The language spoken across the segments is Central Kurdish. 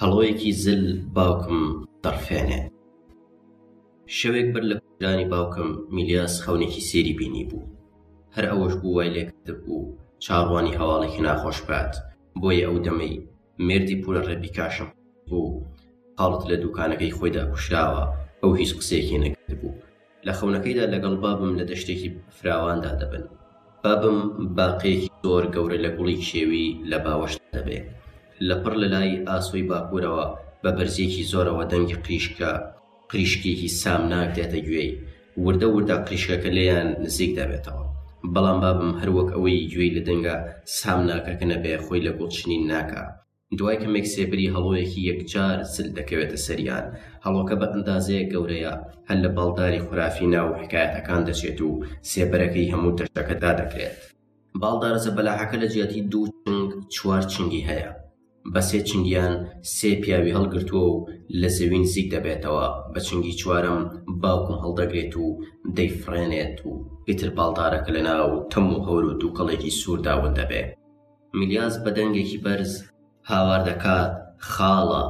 هەڵۆیەکی زل باوکم دەڕفێنێ شەوێک بەر لە کوژرانی باوکم میلیاس خەونێکی سێری بینی بوو هەر ئەوەش بوو وای لێکرد بوو چاڕوانی هەواڵێکی ناخۆش بات بۆیە ئەو دەمەی مردی پورە ڕێبیکاشم بوو حاڵت لە دوکانەکەی خۆیدا کوشراوە ئەو هیچ قسێکی نەکرد بوو لە خەونەکەیدا لەگەڵ بابم لە دەشتێکی فراواندا دەبن. بابم باقێکی زۆر گەورە لە گوڵی کێوی لە باوەشدا دەبێ. لە پڕ لە لای ئاسۆی باکوورەوە بە بەرزییەکی زۆرەوە دەنگی قریشکە قریشکێکی سامناک دێتە گوێی. وردە وردە قریشکەکە لێیان نزیک دەبێتەوە. بەڵام بابم هەر وەک ئەوەی گوێی لە دەنگە سامناکەکە نەبێ خۆی لە گوڵ چنین ناکا. دوای کەمێک سێبری هەڵۆیەکی یەکجار زل دەکەوێتە سەریان هەڵۆکە بە ئەندازەیە گەورەیە هەر لە باڵداری خورافی ناو حکایەتەکان دەچێت و سێبەرەکەی هەموو تەشتەکە دادەکرێت باڵدارە زەبەلاحەکە لە جیاتی دوو چنگ چوار چنگی هەیە بە سێ چنگیان سێ پیاوی هەڵگرتووە و لە زەوین زیک دەبێتەوە بە چنگی چوارم باوکم هەڵدەگرێت و دەیفڕێنێت و ئیتر باڵدارەکە لە ناو تەم و هەور و دووکەڵێکی سووردا ون دەبێ میلیاس بە دەنگێکی بەرز هاوار دەکات، خاڵە!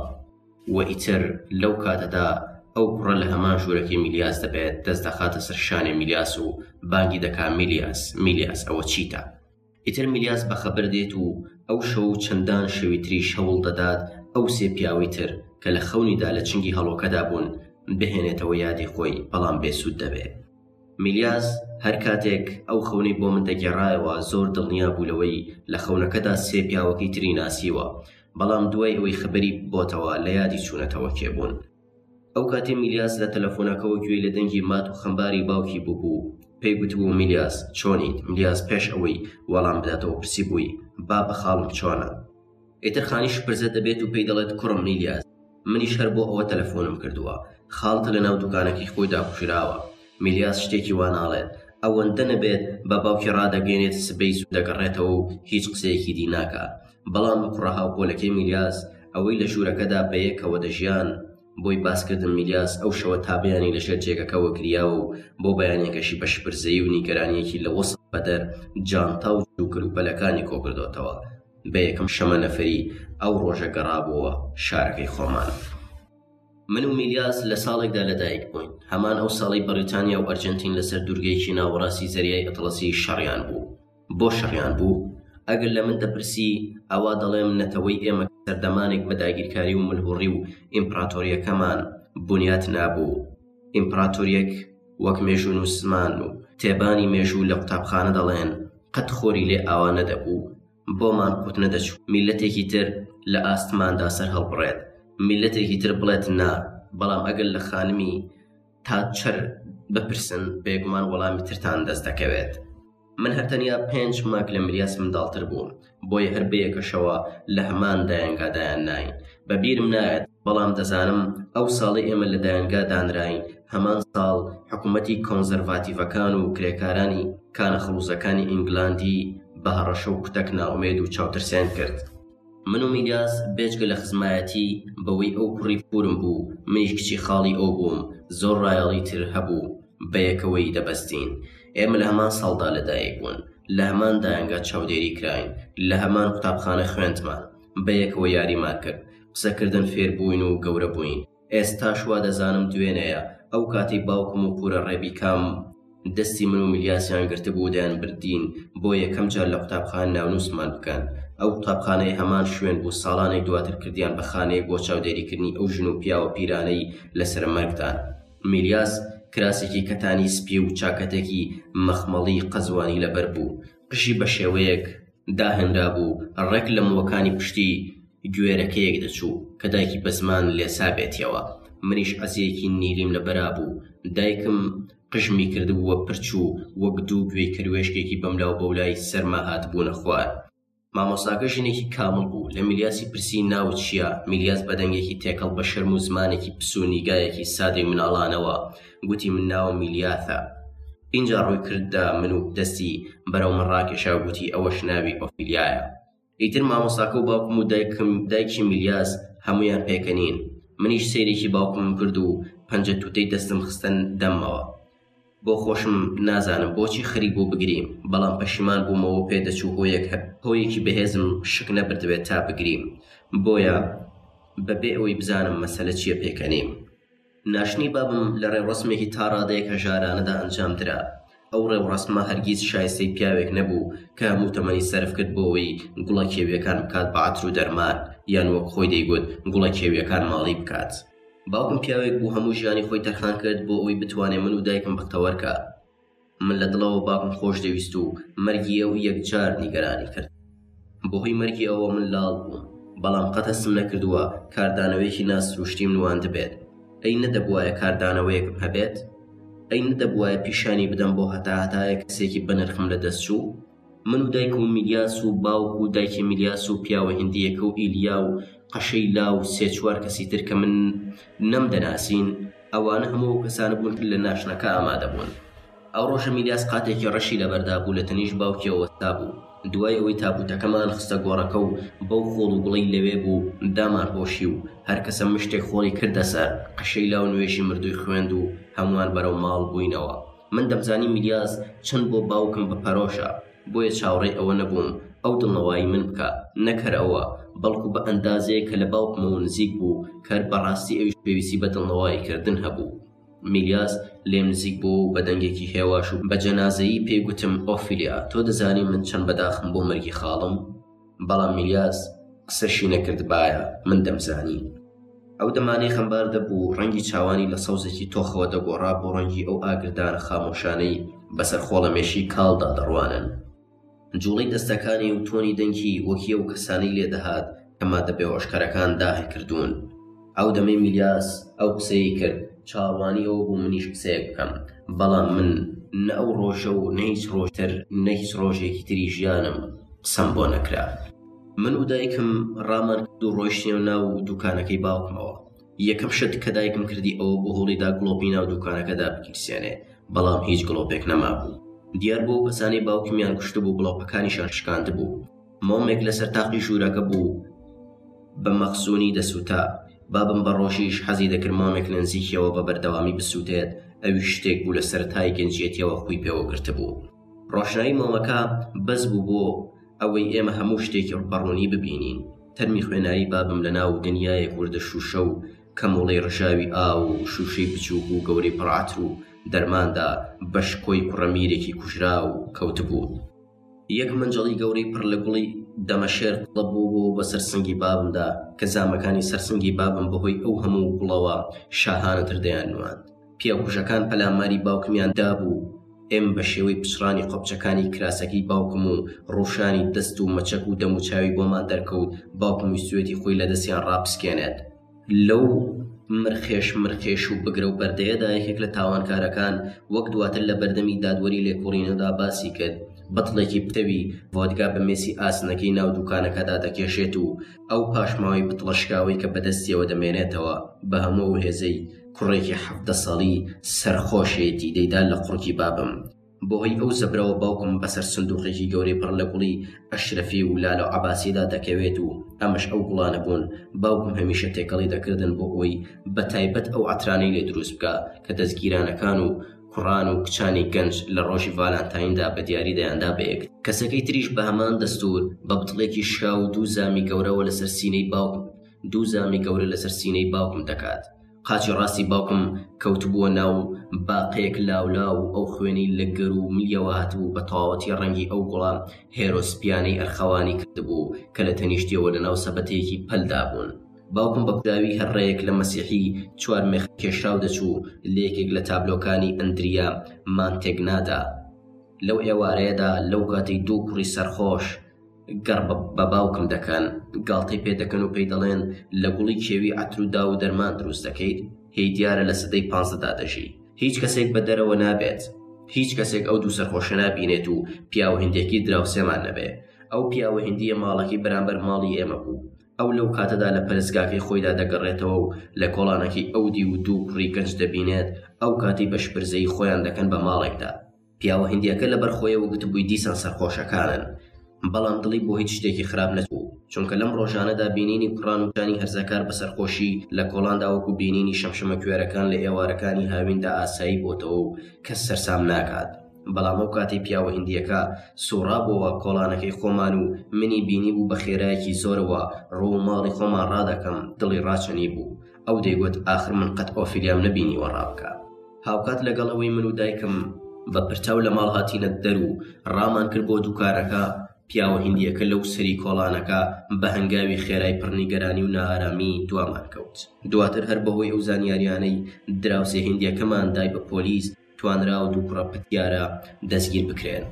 و ئیتر لەو کاتەدا ئەو کوڕە لە هەمان ژوورەکەی میلیاس دەبێت، دەست دەخاتە سەر شانێ میلیاس و بانگی دەکا میلیاس، میلیاس ئەوە چیتە؟ ئیتر میلیاس بە خەبەر دێت و ئەو شەو و چەندان شەوی تریش هەوڵ دەدات ئەو سێ پیاوەی تر کە لە خەونیدا لە چنگی هەڵۆکەدا بوون، بهێنێتەوە یادی خۆی، بەڵام بێسوود دەبێ. میلیاس هەر کاتێک ئەو خەونەی بۆ من دەگێڕایەوە زۆر دڵنیا بوو لەوەی لە خەونەکەدا سێ پیاوەکەی تری ناسیوە، بەڵام دوای ئەوەی خەبەری بۆتەوە لە یادی چوونەتەوە کێ بوون. ئەو کاتەی میلیاس لە تەلەفۆنەکەوە گوێی لە دەنگی مات و خەمباری باوکی بووبوو، پێی گوتبوو میلیاس چۆنیت؟ میلیاس پێش ئەوەی وەڵام بداتەوە پرسیبووی، بابە خاڵم چۆنە؟ ئیتر خانی شپرزە دەبێت و پێی دەڵێت کوڕم نیلیاز منیش هەر بۆ ئەوە تەلەفۆنم کردووە خاڵتە لە ناو دوکانەکەی خۆی داکوژراوە میلیاز شتێکی واناڵێت ئەوەندە نەبێت بە باوکی ڕادەگەێنێت سبەی زوو دەگەڕێتەوە و هیچ قسەیەکی دی ناکە بەڵام کوڕە هاوپۆلەکەی میلیاز ئەوەی لە ژوورەکەدا بەیەکەوە دەژیان بۆی باسکردن میلیاز ئەو شەوە تابیانی لەژێر جێگەکەەوە گریا و بۆ بەیانەکەشی بە شپرزەی و نیگەرانیەکی لە وەسڵ بەدەر جانتا و دووکرپەلەکانی کۆکردۆتەوە بە یەکەم شەمە نەفەری ئەو ڕۆژە گەڕابووەوە شارەکەی خۆمان. من و میلیاس لە ساڵێکدا لەدایک بووین، هەمان ئەو ساڵی بەڕیتانیا و ئەرجەنتین لەسەر دوورگەیەکی ناوەڕاستی زەریای ئەتڵەسی شەڕیان بوو. بۆ شەڕیان بوو؟ ئەگەر لە من دەپرسی، ئەوا دەڵێم نەتەوەی ئێمە کە سەردەمانێک بە داگیرکاری و ملهوڕی و ئیمپڕاتۆرییەکەمان بونیات نابوو، ئیمپراتۆریەک وەک مێژوو نووسمان و تێبانی مێژوو لە قوتابخانە دەڵێن قەت خۆری لێ ئاوا نەدەبوو بۆمان قوت نەدەچوو میلەتێکی تر لە ئاستماندا سەر هەڵبڕێت میلەتێکی تر بڵێت نا بەڵام ئەگەر لە خانمی تاتچەر بپرسن بێگومان وەڵامی ترتان دەست دەکەوێت. من هەر تەنیا پێنج ماک لە مریاس منداڵتر بووم بۆیە هەر بەیەکەشەوە لە هەمان دایەنگا دایانناین بە بیرم نایەت بەڵام دەزانم ئەو ساڵی ئێمە لە دایەنگا دانراین هەمان ساڵ حکوومەتی کۆنزەرڤاتیڤەکان و کرێکارانی کانە خڵوزەکانی ئینگلاندی بە هەڕەشە و کوتەک ناومێد و چاوترسێن کرد من و میلیاس بێجگە لە خزمایەتی بەوەی ئەو کوڕی پورم بوو منیش کچی خاڵی ئەو بووم زۆر ڕایەڵی تر هەبوو بەیەکەوەی دەبەستین ئێمە لە هەمان ساڵدا لەدایک بوون، لە هەمان دایەنگا چاودێری کراین، لە هەمان قوتابخانە خوێندمان، بەیەکەوە یاریمان کرد، قسەکردن فێربووین و گەورە بووین. ئێستاش وا دەزانم دوێنێیە، ئەو کاتەی باوکم و پوورە ڕێبیکام، دەستی من و میلیاسیان گرتبوو دەیانبردین بۆ یەکەم جار لە قوتابخانە ناونووسمان بکەن، ئەو قوتابخانەیە هەمان شوێن بوو ساڵانێک دواتر کردیان بە خانەیەک بۆ چاودێریکردنی ئەو ژن و پیاوە پیرانەی لەسەرمەرگدان. میلیاس کراسێکی کەتانی سپی و چاکەتێکی مەخمەڵی قەزوانی لەبەر بوو، قژی بە شێوەیەک داهێنرابوو ڕێک لە مووەکانی پشتی گوێرەکەیەک دەچوو کە دایکی بە زمان لێسابێتیەوە، منیش عەزیەکی نیلیم لەبەرابوو، دایکم قژمی کردبووە پرچ و وەک دوو گوێی کەروێشکێکی بەملاوبەولای سەرما هاتبوونە خوار. مامۆستاکە ژنێکی کامڵ بوو، لە میلیاسی پرسی ناوت چییە؟ میلیاس بە دەنگێکی تێکەڵ بە شەرم و زمانێکی پس و نیگایەکی سادەی مناڵانەوە گوتی من ناوم میلیاثە. ئینجا ڕووی کردە من و دەستی بەرەو من ڕاکێشا و گوتی ئەوەش ناوی ئۆفیلیایە. ئیتر مامۆستاکە و باوکم و دایکم دایکی میلیاس هەموویان پێکەنین. منیش سەیرێکی باوکمم کرد و پەنجە تووتەی دەستم خستە دەممەوە. بۆ خۆشم نازانم بۆچی خەریک بوو بگریم، بەڵام پەشیمان بوومەوە پێدەچوو هۆیەک هەبێت، هۆیەکی بەهێزم شک نەبردبێت تا بگریم، بۆیە بەبێ ئەوەی بزانم مەسەلە چییە پێکەنیم. ناشتنی بابم لە ڕێوڕەسمێکی تا ڕادەیەک هەژارانەدا ئەنجام درا، ئەو ڕێوڕەسمە هەرگیز شایستەی پیاوێک نەبوو کە هەموو تەمەنی سەرف کرد بۆ ئەوەی گوڵە کێوییەکان بکات بە عەتر و دەرمان، یان وەک خۆی دەیگوت گوڵە کێوییەکان ماڵی بکات. باوکم پیاوێک بوو هەموو ژیانی خۆی تەرخان کرد بۆ ئەوی بتوانێ من و دایکم بەختەوەرکە من لە دڵەوە باوکم خۆش دەویست و مەرگی ئەو یەکجار نیگەرانی کرد بەهۆی مەرگی ئەوە من لاڵ بووم بەڵام قەت هەستم نەکردووە کاردانەوەیەکی ناسروشتیم نواندبێت ئەی نەدەبوایە کاردانەوەیەکم هەبێت ئەی نەدەبوایە پیشانی بدەم بۆ هەتا هەتایە کەسێکی بەنرخم لە دەست چوو من و دایکم و میلیاس و باوک و دایکی میلیاس و پیاوە هندییەکە و ئیلیا و قەشەی لا و سێ چوار کەسی تر کە من نەمدەناسین، ئەوانە هەموو ئەو کەسانە بوون کە لە ناشناکە ئامادە بوون. ئەو ڕۆژە میلیاس قاتێکی ڕەشی لەبەردا بوو، لە تەنیشت باوکییەوە وەستابوو. دوای ئەوەی تابووتەکەمان خستە گۆڕەکە و بەو خۆڵ و گوڵەی لەوێ بوو دامانپۆشی و هەر کەسە مشتێک خۆڵی کردە سەر، قەشەی لا و نوێژی مردووی خوێند و هەمووان بەرەو ماڵ بووینەوە. من دەمزانی میلیاس چەند بۆ باوکم بە پەرۆشە، بۆیە چاوەڕێی ئەوە نەبووم ئەو دڵنەوایی من بکا، نەک هەر ئەوە، بەڵکو بە ئەندازەیەک کە لە باوکمەوە نزیک بوو، کەر بە ڕاستی ئەویش پێویستی بە دڵنەوایی کردن هەبوو. میلیاس لێم نزیک بووە و بە دەنگێکی هێواش و بە جەنازەیی پێی گوتم، ئۆفیلیا، تۆ دەزانی من چەند بەداخم بۆ مەرگی خاڵم؟ بەڵام میلیاس قسەشی نەکردبایە من دەمزانی ئەو دەمانەی خەمبار دەبوو ڕەنگی چاوانی لە سەوزێکی تۆخەوە دەگۆڕا بۆ ڕەنگی ئەو ئاگردانە خامۆشانەی بەسەر خۆڵەمێشی کاڵدا دەڕوانن جوڵەی دەستەکانی و تۆنی دەنگی وەکیە و کەسانی لێدەهات کە مادە بێهۆشکەرەکان داهێ کردوون ئەو دەمەی میلیاس ئەو قسەی کرد چاوانی ئەو بوو منیش قسەیەک بکەم بەڵام من نە ئەو ڕۆژە و نەیس ڕۆژتر نە هیچ ڕۆژێکی تری ژیانم قسەم بۆ نەکرا من و دایکم ڕامان دوو ڕۆشتێن ناو دوکانەکەی باوکمەوە یەکەم شت کە دایکم کردی ئەوە بۆ هۆڵیدا گڵۆپی ناو دوکانەکەدا بکیسێنێ بەڵام هیچ گڵۆپێک نەمابوو دیار بۆ کەسانی باوکمیان کوشت بوو گڵۆپەکانیشان شکاند بوو مۆمێک لە سەر تاقی ژوورەکە بوو بە مەخزوونی دەسووتا بابم بە ڕۆژیش حەزی دەکرد مۆمێک لە نزیکیەوە بە بەردەوامی بسووتێت ئەوی شتێک بوو لە سەرەتای گەنجیەتیەوە خوی پێوە گرتبوو ڕۆشنایی مۆمەکە بەس بوو بۆ ئەوەی ئێمە هەموو شتێکی ڕپەڕوونی ببینین تەرمی خوێناوی بابم لە ناو دنیایەک وردە شوشە و کەموڵی ڕژاوی ئاو و شوشەی بچووک و گەورەی پڕعاتر و دەرماندا بە شکۆی کوڕەمیرێکی کوژرا و کەوتبوو یەک مەنجەڵی گەورەی پڕ لە گوڵی دەمەشێر قڵپ بوو بوو بە سەر سنگی بابمدا کە زامەکانی سەر سنگی بابم بەهۆی ئەو هەموو گوڵەوە شاهانەتر دەیان نواند پیاوکوژەکان پەلاماری باوکمیان دابوو ئێم بە شێوەی پچڕانی قۆپچەکانی کراسەکەی باوکم و ڕوشانی دەست و مەچەک و دەموچاوی بۆمان دەرکەوت باوکم ویستوێتی خۆی لە دەستیان ڕاپسکێنێت لەو مرخێش مرخێش و بگرە و بەردەیەدا یەکێک لە تاوانکارەکان وەک دواتر لە بەردەمی دادوەری لێکوڵینەدا باسی کرد بەتڵێکی پتەوی ڤۆدگا بە مێسی ئاسنەکەی ناو دوکانەکەدا دەکێشێت و ئەو پاشماوەی بتڵەشکاوەی کە بەدەستیەوە دەمێنێتەوە بە هەموو هێزەی کوڕێکی حەڤدە ساڵی سەرخۆشێتی دەیدا لە قوڕگی بابم. بەهۆی ئەو زەبرەوە باوکم بەسەر سندووقێکی گەورەی پڕ لە گوڵی ئەشرەفی و لالە و عەباسیدا دەکەوێت و ئەمەش ئەو گوڵانە بوون باوکم هەمیشە تێکەڵی دەکردن بۆ ئەوەی بە تایبەت ئەو عەترانەی لێ دروست بکا کە دەزگیرانەکان و کوڕان و کچانی گەنج لە ڕۆژی ڤالانتایندا بە دیاری دەیاندا بە یەک کەسەکەی تریش بە هەمان دەستوور بە بتڵێکی شا و دوو زامی گەورەوە لەسەر سینەی باوکم دوو زامی گەورە لەسەر سینەی باوکم دەکات قاچی ڕاستی باوکم کەوتبووە ناو باقەیەک لاولاو و ئەو خوێنەی لە گەر و ملیەوە هاتبوو بە تەواوەتی ڕەنگی ئەو گوڵە هێرۆ سپییانەی ئەرخەوانی کردبوو کە لە تەنیشتیەوە لە ناو سەبەتەیەکی پەلدا بوون. باوکم بە کولاوی هەر ڕێیەک لە مەسیحی چوار مێخە کێشراو دەچوو لە یەکێک لە تابلۆکانی ئەندریا مانتێگنادا. لەو ئێوارەیەدا، لەو کاتەی دوو کوڕی سەرخۆش، گەڕ بە باوکم دەکەن، گاڵتەی پێ دەکەن و پێی دەڵێن لە گوڵی کێوی عەتر و داو و دەرمان دروست دەکەیت، هێی دیارە لە سەدەی پانزدەدا دەژی. هیچ کەسێک بە دەرەوە نابێت، هیچ کەسێک ئەو دوو سەرخۆشە نابینێت و پیاوە هندێکی دراوسێمان نەبێ. ئەو پیاوە هندییە ماڵەکەی بەرامبەر ماڵی ئێمە بوو. ئەو لەو کاتەدا لە پەرستگاکەی خۆیدا دەگەڕێتەوە و لە کۆڵانەکەی ئەو دیو و دوو کوڕی گەنج دەبینێت، ئەو کاتەی بە شپرزەیی خۆیان دەکەن بە ماڵێکدا. پیاوە هندیەکە لەبەر خۆیەوە گوتبووی دیسان سەرخۆشەکانن بەڵام دڵی بۆ هیچ شتێکی خراپ نەبوو چونکە لەم ڕۆژانەدا بینینی کوڕان و ژانی هەرزەکار بە سەرخۆشی لە کۆڵاندا وەکو بینینی شەمشەمە کوێرەکان لە ئێوارەکانی هاویندا ئاسایی بۆتەوە و کەس سەرسام ناکات بەڵام ئەو کاتی پیاوە هندیەکە سوڕابەوە کۆڵانەکەی خۆمان و منی بینی بوو بە خێرایەکی زۆرەوە ڕوو ماڵی خۆمان ڕادەکەم دڵی ڕاچەنی بوو ئەو دەیگوت ئاخر من قەت ئۆفیلیام نەبینیوە ڕابکە هاوکات لەگەڵ ئەوەی من و دایکم بە پرچاو لە ماڵ هاتینە دەر و ڕامان کرد بۆ دوکانەکە پیاوە هندیەکە لەو سەری کۆڵانەکە بە هەنگاوی خێرای پڕنیگەرانی و نارامی دوامان کەوت دواتر هەر بەهۆی ئەو زانیاریانەی دراوسێ هندیەکەمان دای بە پۆلیس توانرا و دوو کوڕە پتیارە دەستگیر بکرێن.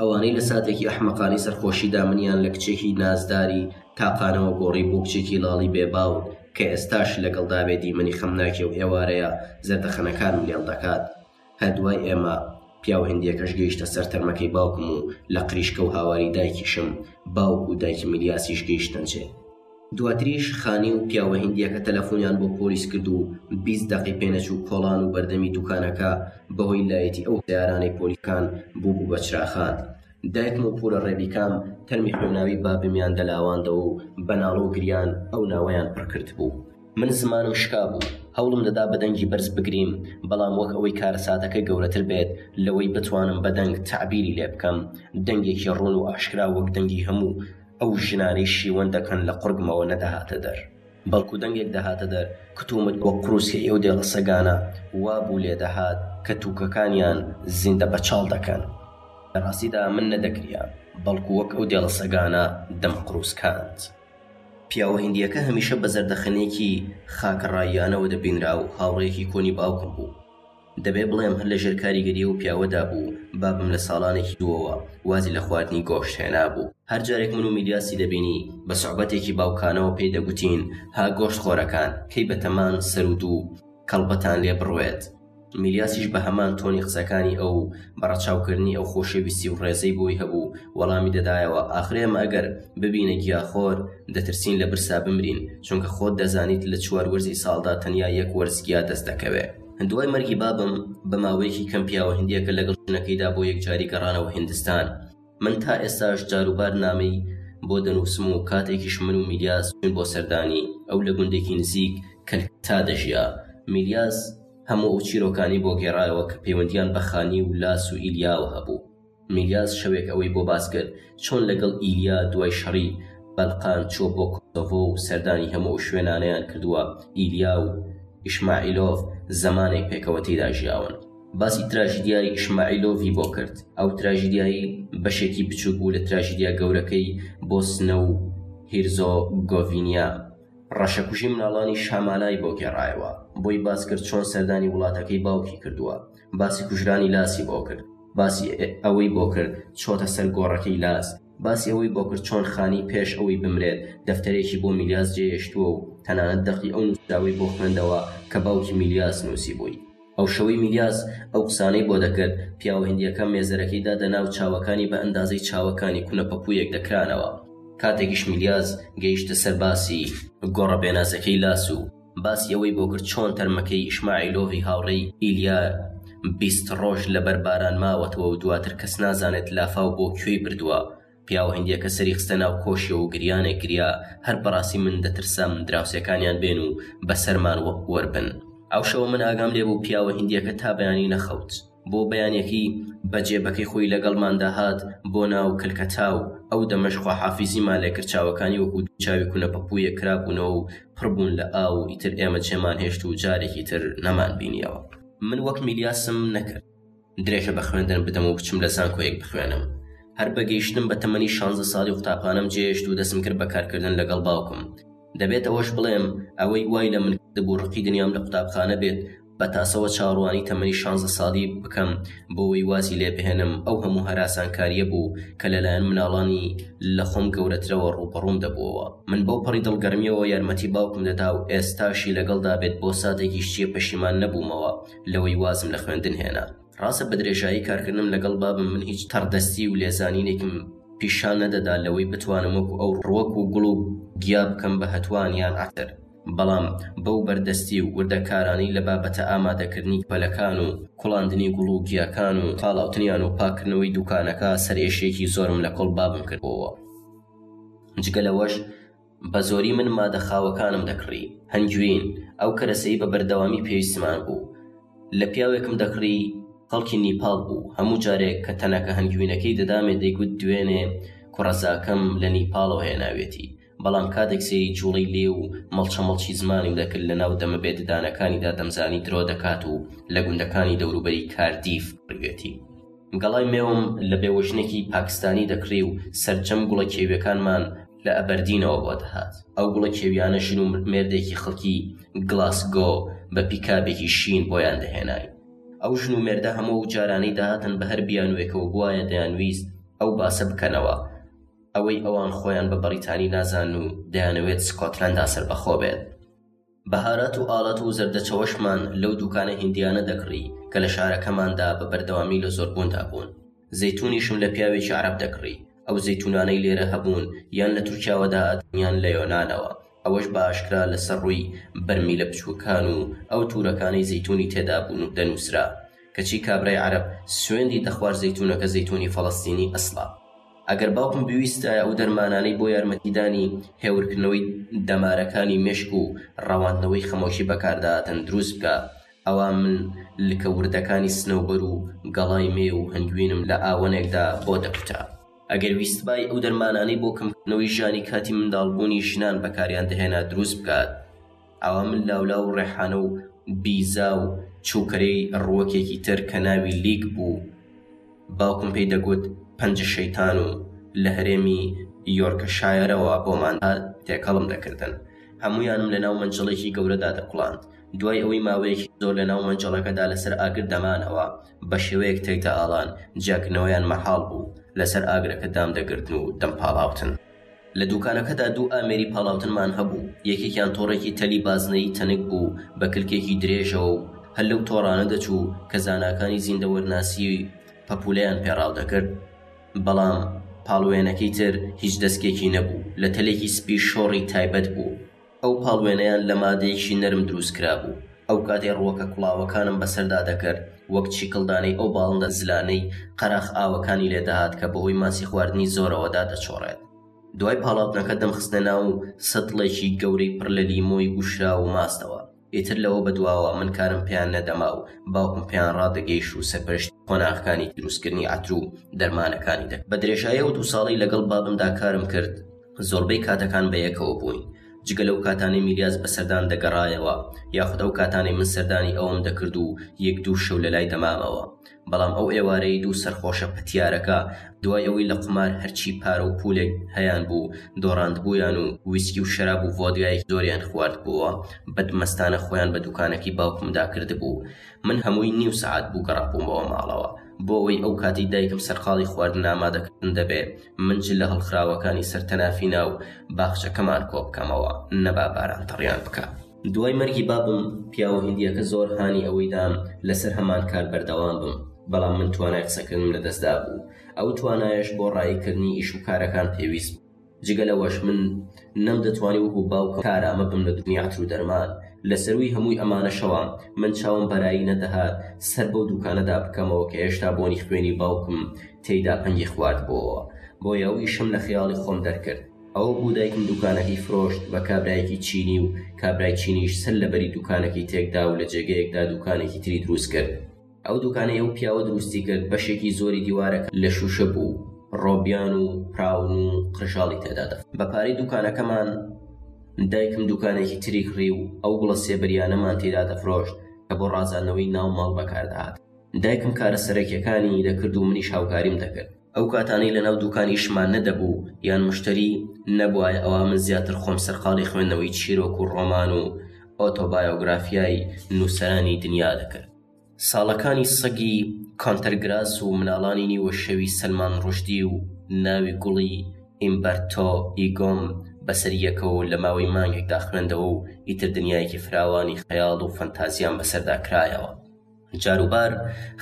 ئەوانەی لە ساتێکی ئەحمەقانەی سەرخۆشیدا منیان لە کچێکی نازداری تاقانەوە گۆڕی بۆ کچێکی لاڵی بێ باو کە ئێستاش لەگەڵدا بێ دیمەنی خەمناکی ئەو ئێوارەیە زەردەخەنەکانم لێڵ دەکات. هەر دوای ئێمە پیاو هندیەکەش گەیشتە سەر تەرمەکەی باوکم و لە قریشکە و هاواری دایکیشم، باوک و دایکی میلیاسیش گەیشتنچێ. دواتریش خانی و پیاوە هیندییەکە تەلەفۆنیان بۆ پۆلیس کرد و بیست دەقی پێ نەچوو کۆڵان و بەردەمی دووکانەکە بەهۆی لایەتی ئەو سەیارانەی پۆلیسەکان بووبوو بە چراخان. دایکم و پوورە ڕێبیکام تەرمی خوێناوی بابمیان دەلاواندەوە و بە ناڵە و گریان ئەو ناوەیان پڕ کردبوو. من زمانم شکابوو، هەوڵم دەدا بە دەنگی بەرز بگریم، بەڵام وەک ئەوەی کارەساتەکە گەورەتر بێت لەوەی بتوانم بە دەنگ تەعبیری لێ بکەم، دەنگێکی ڕوون و ئاشکرا وەک دەنگی هەموو ئەو ژنانەی شیوەن دەکەن لە قوڕگمەوە نەدەهاتە دەر، بەڵکو دەنگێک دەهاتە دەر، کتومت بۆ قوروسکەی ئەو دێڵە سەگانە وا بوو لێ دەهات کە تووکەکانیان زیندە بەچاڵ دەکەن. لە ڕاستیدا من نەدەگریا، بەڵکو وەک ئەو دێڵە سەگانە دەمقوروسکاند. پیاوە هیندییەکە هەمیشە بە زەردەخەنەیەکی خاکەڕاییانەوە دەبینرا و هاوڕێیەکی کۆنی باوکم بوو. دەبێ بڵێم هەر لە ژێر کاریگەری ئەو پیاوەدا بوو، بابم لە ساڵانێکی زووەوە وازی لە خواردنی گۆشت هێنابوو. هەر جارێک من و میلیاسی دەبینی، بە سوعبەتێکی باوکانەوە پێی دەگوتین، ها گۆشتخۆرەکان، کەی بەتەمان سەر و دوو کەڵبەتان لێ بڕوێت؟ میلیاسیش بە هەمان تۆنی قسەکانی ئەو و بە ڕەچاوکردنی ئەو خۆشەویستی و ڕێزەی بۆی هەبوو، وەڵامی دەدایەوە، ئاخر ئێمە ئەگەر ببینە گیاخۆر، دەترسین لە برسا بمرین، چونکە خۆت دەزانیت لە چوار وەرزی ساڵدا تەنیا یەک وەرز گیا دەست دەکەوێ. دوای مەرگی بابم بە ماوەیەکی کەم پیاوە هندیەکە لەگەڵ ژنەکەیدا بۆ یەکجاری گەڕانەوە هندستان من تا ئێستاش جاروبار نامەی بۆ دەنووسم و کاتێکیش من و میلیاس چون بۆ سەردانی ئەو لە گوندێکی نزیک کەلکتا دەژیا میلیاس هەموو ئەو چیرۆکانی بۆ گێڕایەوە کە پەیوەندیان بە خانی و لاس و ئیلیاوە هەبوو میراز شەوێک ئەوەی بۆ باس کرد چۆن لەگەڵ ئیلیا دوای شەڕی بەلقان چووە بۆ کۆسۆڤۆ و سەردانی هەموو ئەو شوێنانەیان کردووە، ئیلیا و ئیشمایلۆڤ زەمانێک پێکەوە تێیدا ژیاون. باسی تراژیدیای ئیشمایلۆڤی بۆ کرد، ئەو تراژیدیایەی بەشێکی بچووک بوو لە تراژیدیا گەورەکەی بۆسنە و هیرزۆگۆڤینیا، ڕەشەکوژی منداڵانی شامالای بۆ گێڕایەوە، بۆی باس کرد چۆن سەردانی وڵاتەکەی باوکی کردووە، باسی کوژرانی لاسی بۆ کرد باسی ئەوەی بۆ کرد چۆتە سەر گۆڕەکەی لاس باسی ئەوەی بۆ کرد چۆن خانی پێش ئەوەی بمرێت دەفتەرێکی بۆ میلیاز جێهێشتووە و تەنانەت دەقی ئەو نووسراوی بۆ خوێندەوە کە باوکی میلیاز نووسی بووی ئەو شەوەی میلیاز ئەو قسانەی بۆ دەکرد پیاوە هندیەکە مێزەرەکەی دادە ناو چاوەکانی بە ئەندازەی چاوەکانی کونە پەپوویەک دەکرانەوە کاتێکیش میلیاز گەیشتە سەر باسی گۆڕە بێنازەکەی لاس و باسی ئەوەی بۆ کرد چۆن تەرمەکەی ئیشماعیلۆڤی هاوڕێی ئیلیا بیست ڕۆژ لەبەر باران ماوەتەوە و دواتر کەس نازانێت لافاو بۆ کوێی بردووە، پیاوە هندییەکە سەری خستە ناو کۆشیەوە و گریانێک گریا، هەر بەڕاستی من دەترسام دراوسێکانیان بێن و بەسەرمان وەربن. ئەو شەوە من ئاگام لێبوو پیاوە هندییەکە تا بەیانی نەخەوت. بۆ بەیانێکی بە جێبەکەی خۆی لەگەڵماندا هات بۆ ناو کلکە چاو، ئەو دەمەش خواحافیزیمان لێکرد چاوەکانی وەکو دوو چاوی کونە پەپوویەک کرابوونەوە و پڕ بوون لە ئاو و ئیتر ئێمە جێمان هێشت و جارێکی تر نەمان بینیەوە. من وەک میلیاسم نەکرد درێژە بە خوێندن بدەم و بچم لە زانکۆیەک بخوێنم، هەر بە گەیشتنم بە تەمەنی شانزە ساڵی قوتابخانەم جێهێشت و دەستم کرد بە کارکردن لەگەڵ باوکم. دەبێت ئەوەش بڵێم ئەوەی وای لە من کردبوو ڕقی دنیام لە قوتابخانە بێت، بە تاسەوە چاوەڕوانی تەمەنی شانزە ساڵی بکەم بۆوەی وازی لێ بهێنم، ئەو هەموو هەراسانکارییە بوو کە لەلایەن مناڵانی لە خۆم گەورەترەوە ڕووبەڕووم دەبووەوە. من بەو پەڕی دڵگەرمییەوە یارمەتی باوکم دەدا و ئێستاشی لەگەڵدا بێت بۆ ساتێکیش چییە پەشیمان نەبوومەوە لەوەی وازم لە خوێندن هێنا. ڕاستە بە درێژایی کارکردنم لەگەڵ بابم من هیچ تەڕدەستی و لێزانینێکم پیشان نەدەدا لەوەی بتوانم وەکو ئەو ڕوەک و گوڵ و گیا بکەم بە هەتوان یان عەتر، بەڵام بەو بەردەستی و وردەکارانەی لە بابەتە ئامادەکردنی پەلەکان و کوڵاندنی گوڵ و گیاکان و پاڵاوتنیان و پاککردنەوەی دوکانەکە سەرئێشیەکی زۆرم لە کۆڵ بابم کردبۆوە جگە لەوەش بەزۆری من مادە خاوەکانم دەکڕی هەنگوین ئەو کەرەسەی بە بەردەوامی پێویستمان بوو لە پیاوێکم دەکڕی خەڵکی نیپاڵ بوو هەموو جارێک کە تەنەکە هەنگوینەکەی دەدامێ دەیگوت دوێنێ کوڕەزاکەم لە نیپاڵەوە هێناوێتی بەڵام کاتێک سەیری جوڵەی لێو و مەڵچە مەڵچی زمانیم دەکرد لە ناو دەمە بێ ددانەکانیدا دەمزانی درۆ دەکات و لە گوندەکانی دەوروبەری کاردیف بوێتی. گەڵای مێوم لە بێوژنێکی پاکستانی دەکڕی و سەرجەم گوڵە کێویەکانمان لە ئەبەردینەوە بۆ دەهات. ئەو گوڵە کێویانە ژن و مێردێکی خەڵکی گلاسگۆ بە پیکابێکی شین بۆیان دەهێناین. ئەو ژن و مێردە هەموو ئەو جارانەی دەهاتن بە هەر بیانووێکەوە بوایە دەیانویست ئەو باسە بکەنەوە، ئەوەی ئەوان خۆیان بە بەڕیتانی نازان و دەیانەوێت سکۆتلەندا سەربەخۆ بێت. بەهارات و ئاڵات و زەردەچەوەشمان لەو دووکانە هیندییانە دەکڕی کە لە شارەکەماندا بە بەردەوامی لە زۆربووندا بوون. زەیتوونیشم لە پیاوێکی عەرەب دەکڕی. ئەو زەیتوونانەی لێرە هەبوون یان لە تورکیاوە دەهاتن یان لە یۆنانەوە، ئەوەش بە ئاشکرا لەسەر ڕووی بەرمیلە بچووکەکان و ئەو تورەکانەی زەیتوونی تێدا بوون و دەنووسرا، کەچی کابرای عەرەب سوێندی دەخوارد زەیتوونەکە زەیتوونی فەڵەستینی ئەسڵە. ئەگەر باوکم بویستایە ئەو دەرمانانەی بۆ یارمەتیدانی هێورکردنەوەی دەمارەکانی مێشک و ڕەواندنەوەی خەمۆکی بەکاردەهاتن دروست بکا، ئەوا من لکە وردەکانی سنەوبەر و گەڵای مێ و هەنگوینم لە ئاوەنێکدا بۆ دەکوتا. ئەگەر ویستبای ئەو دەرمانانەی بۆ کەمکردنەوەی ژانی کاتی منداڵبوونی ژنان بەکاریان دەهێنا دروست بکات، ئەوە من لاولاو و ڕێحانە و بیزا و چووکەرەی ڕووەکێکی تر کە ناوی لیک بوو باوکم پێی دەگوت پەنجە شەیتان و لە هەرێمی یۆرکشایەرەوە بۆمان هات تێکەڵم دەکردن. هەموویانم لەناو مەنجەڵێکی گەورەدا دەکوڵاند. دوای ئەوەی ماوەیەکی زۆر لەناو مەنجەڵەکەدا لەسەر ئاگر دەمانەوە، بە شێوەیەک تێکدەئاڵان، جیاکردنەوەیان مەحاڵ بوو، لەسەر ئاگرەکە دامدەگرتن و دەمپاڵاوتن. لە دووکانەکەدا دوو ئامێری پاڵاوتنمان هەبوو، یەکێکیان تۆڕێکی تەلی بازنەیی تەنک بوو بە کلکێکی درێژەوە و هەر لەو تۆڕانە دەچوو کە زاناکانی زیندەوەرناسیی پەپوولەیان پێ ڕاو دەکرد. بەڵام پاڵوێنەکەی تر هیچ دەسکێکی نەبوو، لە تەلێکی سپی شۆڕی تایبەت بوو. ئەو پاڵوێنەیان لە مادەیەکی نەرم دروست کرابوو، ئەو کاتەی ڕووەکە کوڵاوەکانم بەسەردا دەکرد، وەک چیکڵدانەی ئەو باڵندە زلانەی قەراخ ئاوەکانی لێ دەهات کە بەهۆی ماسی خواردنی زۆرەوە دادەچۆڕێت. دوای پاڵاوتنەکە دەمخستە ناو سەتڵێکی گەورەی پڕ لە لیمۆی گوشراو و ماستەوە. ئیتر لەوە بەدواوە من کارم پێیان نەدەما و باوکم پێیان ڕادەگەیشت و سەرپەرشتی قۆناغەکانی دروستکردنی عەتر و دەرمانەکانی دەکرد. بە درێژایی ئەو دوو ساڵەی لەگەڵ بابمدا کارم کرد، زۆربەی کاتەکان بە یەکەوە بووین، جگە لەو کاتانەی میلیاس بە سەردان دەگەڕایەوە، یاخود ئەو کاتانەی من سەردانی ئەوم دەکرد و یەک دوو شەو لەلای دەمامەوە. بەڵام ئەو ئێوارەی دوو سەرخۆشە پەتیارەکە دوای ئەوەی لە قومار هەرچی پارە و پولێک هەیان بوو دۆڕاندبوویان و ویسکی و شەراب و ڤۆدگای زۆریان خواردبۆوە بەدمەستانە خۆیان بە دوکانەکەی باوکمدا کردبوو من هەمووی نیو سەعات بوو گەڕابوومەوە ماڵەوە بۆ ئەوەی ئەو کاتی دایکم سەرقاڵی خواردن ئامادەکردن دەبێ من جلە هەڵخراوەکانی سەر تەنافی ناو باخچەکەمان کۆبکەمەوە نەبا باران تەڕیان بکا. دوای مەرگی بابم، پیاوە هیندییەکە زۆر هانی ئەوەی دام لەسەر هەمان کار بەردەوام بم، بەڵام من توانای قسەکردنم لەدەست دابوو، ئەو توانایەش بۆ ڕاییکردنی ئیش و کارەکان پێویست بوو. جگە لەوەش من نەمدەتوانی وەکو باوکم کارامە بم لە دونیای عەتر و دەرمان. لە سەرووی هەمووی ئەمانەشەوە، من چاوم بەرایی نەدەهات سەر بەو دووکانەدا بکەمەوە کە هێشتا بۆنی خوێنی باوکم تێیدا پەنگی خواردبۆوە، بۆیە ئەو ئیشەم لە خەیاڵی خۆم دەرکرد. ئەوە بوو دایکم دوکانەکەی فرۆشت بە کابرایەکی چینی و کابرای چینیش سەر لەبەری دوکانەکەی تێکدا و لە جێگەیەکدا دوکانێکی تری دروست کرد. ئەو دوکانەی ئەو پیاوە دروستی کرد بەشێکی زۆری دیوارەکە لە شووشە بوو و ڕۆبیان و پراون و قرژاڵی تێدا دەخرا. بە پارەی دوکانەکەمان دایکم دوکانێکی تری کڕی و ئەو گوڵە سێبەرییانەمان تێدا دەفرۆشت کە بۆ ڕازاندنەوەی ناو ماڵ بەکاردەهات. دایکم کارە سەرەکییەکانی دەکرد و منیش هاوکاریم دەکرد. ئەو کاتانەی لەناو دوکان ئیشمان نەدەبوو یان مشتەری نەبوایە ئەوا من زیاتر خۆم سەرقاڵی خوێندنەوەی چیرۆک و ڕۆمان و ئۆتۆبایۆگرافیای نووسەرانی دنیا دەکرد. ساڵەکانی سەگی کۆنتەرگراس و مناڵانی نیوەشەوی سەلمان ڕوشدی و ناوی گوڵی ئیمبەرتۆ ئیگۆم بەسەر یەکەوە لە ماوەی مانگێکدا خوێندەوە و ئیتر دنیایەکی فراوانی خەیاڵ و فەنتازیام بەسەردا کرایەوە. جاروبار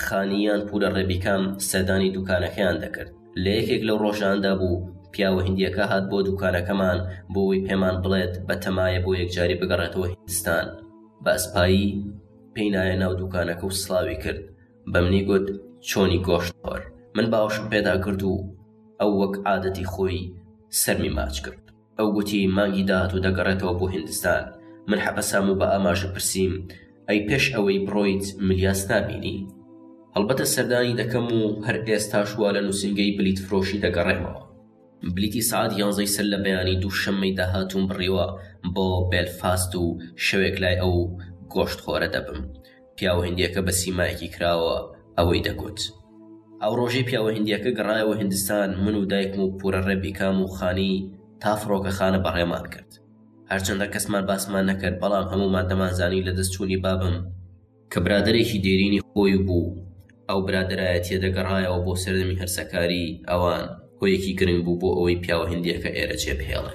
خانی یان پورە ڕێبیکام سەردانی دوکانەکەیان دەکرد لە یەکێک لەو ڕۆژاندا بوو پیاوە هندیەکە هات بۆ دوکانەکەمان بۆەوەی پێمان بڵێت بە تەمایە بۆ یەکجاری بگەڕێتەوە هندستان بە ئەسپایی پێی نایە ناو دوکانەکە و سڵاوی کرد بە منی گوت چۆنی گۆشتخۆر من باوەشم پێدا کرد و ئەو وەک عادەتی خۆی سەرمی ماچ کرد ئەو گوتی، مانگی داهاتوو دەگەڕێتەوە بۆ هیندستان. من حەپەسام و بە ئاماژە پرسیم، ئەی پێش ئەوەی بڕۆیت ملیاس نابینی؟ هەڵبەتە سەردانی دەکەم و هەر ئێستاش وا لە نووسینگەی بلیتفرۆشی دەگەڕێمەوە. بلیتی سەعات یانزەی سەر لە بەیانی دووشەممەی داهاتووم بڕیوە بۆ بێلفاست و شەوێک لای ئەو گۆشتخۆرە دەبم. پیاوە هندییەکە بە سیمایەکی کراوە ئەوەی دەگوت. ئەو ڕۆژەی پیاوە هندییەکە گەڕایەوە هندستان، من و دایکم و پوورە ڕێبیکام و خانی تا فڕۆکەخانە بەڕێمان کرد. هەرچەندە کەسمان باسمان نەکرد، بەڵام هەموومان دەمانزانی لەدەستچوونی بابم، کە برادەرێکی دێرینی خۆی بوو، ئەو برادەرایەتییە دەگەڕایەوە بۆ سەردەمی هەرسەکاری، ئەوان هۆیەکی گرنگ بوو بۆ ئەوەی پیاوە هندییەکە ئێرە جێبهێڵێ.